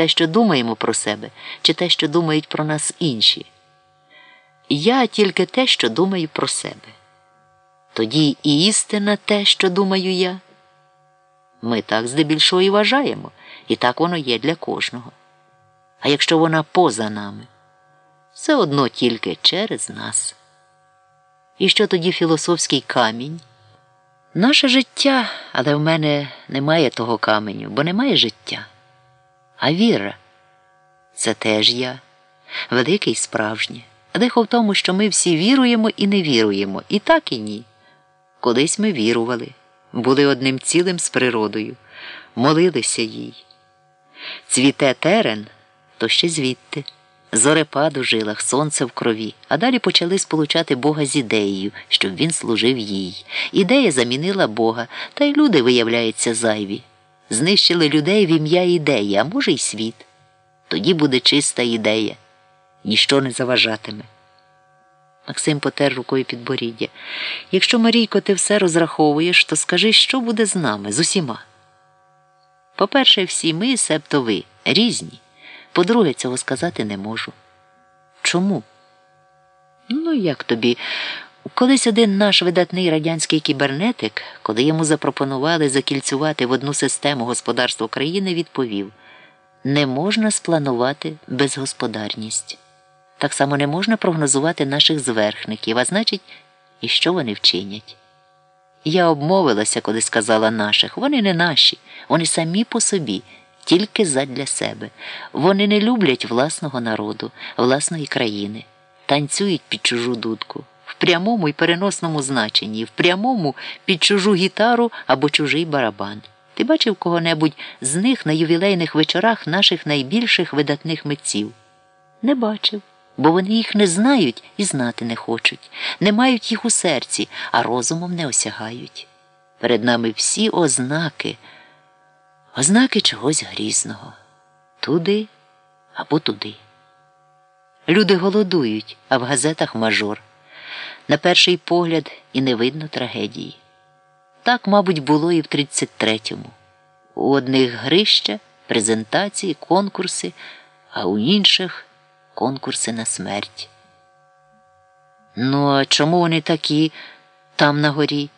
те, що думаємо про себе, чи те, що думають про нас інші. Я тільки те, що думаю про себе. Тоді і істина те, що думаю я. Ми так здебільшого і вважаємо, і так воно є для кожного. А якщо вона поза нами, все одно тільки через нас. І що тоді філософський камінь? Наше життя, але в мене немає того каменю, бо немає життя. А віра це теж я, велике і справжнє. Дехо в тому, що ми всі віруємо і не віруємо, і так і ні. Колись ми вірували, були одним цілим з природою, молилися їй. Цвіте терен, то ще звідти. Зорепад у жилах, сонце в крові, а далі почали сполучати Бога з ідеєю, щоб він служив їй. Ідея замінила Бога, та й люди, виявляються, зайві. Знищили людей в ім'я ідеї, а може, й світ. Тоді буде чиста ідея, ніщо не заважатиме. Максим потер рукою підборіддя. Якщо, Марійко, ти все розраховуєш, то скажи, що буде з нами, з усіма. По-перше, всі ми, себто ви, різні. По-друге, цього сказати не можу. Чому? Ну, як тобі? Колись один наш видатний радянський кібернетик, коли йому запропонували закільцювати в одну систему господарства країни, відповів: не можна спланувати безгосподарність. Так само не можна прогнозувати наших зверхників, а значить, і що вони вчинять. Я обмовилася, коли сказала наших. Вони не наші, вони самі по собі, тільки задля себе. Вони не люблять власного народу, власної країни, танцюють під чужу дудку, в прямому і переносному значенні, в прямому під чужу гітару або чужий барабан. Ти бачив кого-небудь з них на ювілейних вечорах наших найбільших видатних митців? Не бачив бо вони їх не знають і знати не хочуть, не мають їх у серці, а розумом не осягають. Перед нами всі ознаки, ознаки чогось грізного туди або туди. Люди голодують, а в газетах мажор. На перший погляд і не видно трагедії. Так, мабуть, було і в 33-му. У одних грища, презентації, конкурси, а у інших конкурси на смерть. Ну, а чому вони такі там на горі?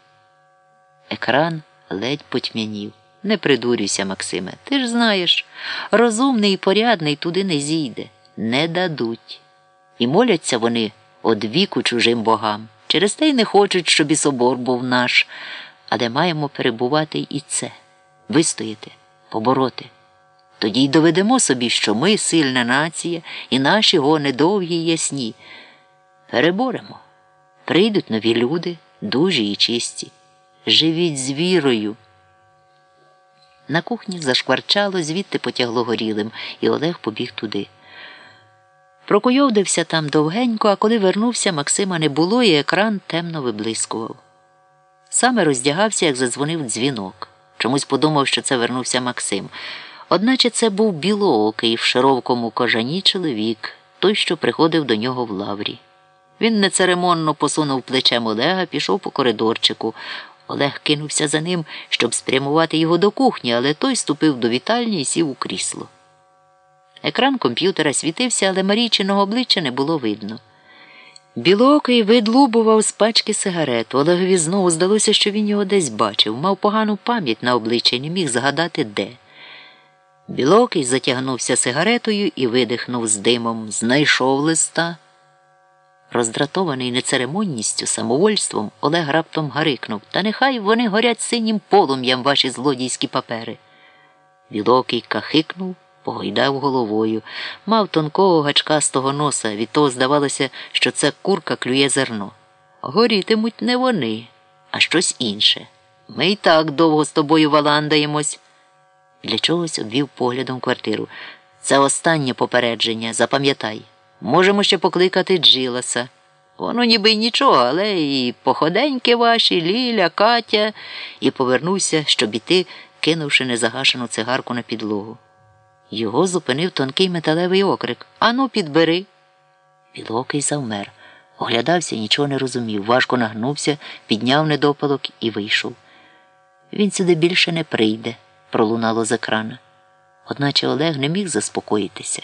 Екран ледь потьмянів. Не придурюйся, Максиме. Ти ж знаєш, розумний і порядний туди не зійде, не дадуть. І моляться вони од віку чужим богам. Через те й не хочуть, щоб і собор був наш, але маємо перебувати і це, вистояти, побороти. Тоді й доведемо собі, що ми сильна нація, і наші гони довгі й ясні. Переборемо. Прийдуть нові люди, дужі і чисті. Живіть з вірою. На кухні зашкварчало, звідти потягло горілим, і Олег побіг туди. Прокуйовдився там довгенько, а коли вернувся, Максима не було, і екран темно виблискував. Саме роздягався, як задзвонив дзвінок. Чомусь подумав, що це вернувся Максим. Одначе це був білоокий в широкому кожані чоловік, той, що приходив до нього в лаврі. Він нецеремонно посунув плечем Олега, пішов по коридорчику. Олег кинувся за ним, щоб спрямувати його до кухні, але той ступив до вітальні і сів у крісло. Екран комп'ютера світився, але Марійчиного обличчя не було видно. Білоокий видлубував з пачки сигарету. Олегові знову здалося, що він його десь бачив, мав погану пам'ять на обличчя не міг згадати де. Білокий затягнувся сигаретою і видихнув з димом, знайшов листа. Роздратований нецеремонністю, самовольством, Олег раптом гарикнув Та нехай вони горять синім полум'ям ваші злодійські папери. Білокий кахикнув, погойдав головою, мав тонкого гачкастого носа, від того здавалося, що це курка клює зерно. Горітимуть не вони, а щось інше. Ми й так довго з тобою валандаємось. Для чогось обвів поглядом квартиру. Це останнє попередження, запам'ятай. Можемо ще покликати Джиласа. Воно ніби й нічого, але і походеньки ваші, Ліля, Катя, і повернувся, щоб іти, кинувши незагашену цигарку на підлогу. Його зупинив тонкий металевий окрик Ану, підбери. Білокий завмер, оглядався, нічого не розумів, важко нагнувся, підняв недопалок і вийшов. Він сюди більше не прийде пролунало з екрана. Одначе Олег не міг заспокоїтися.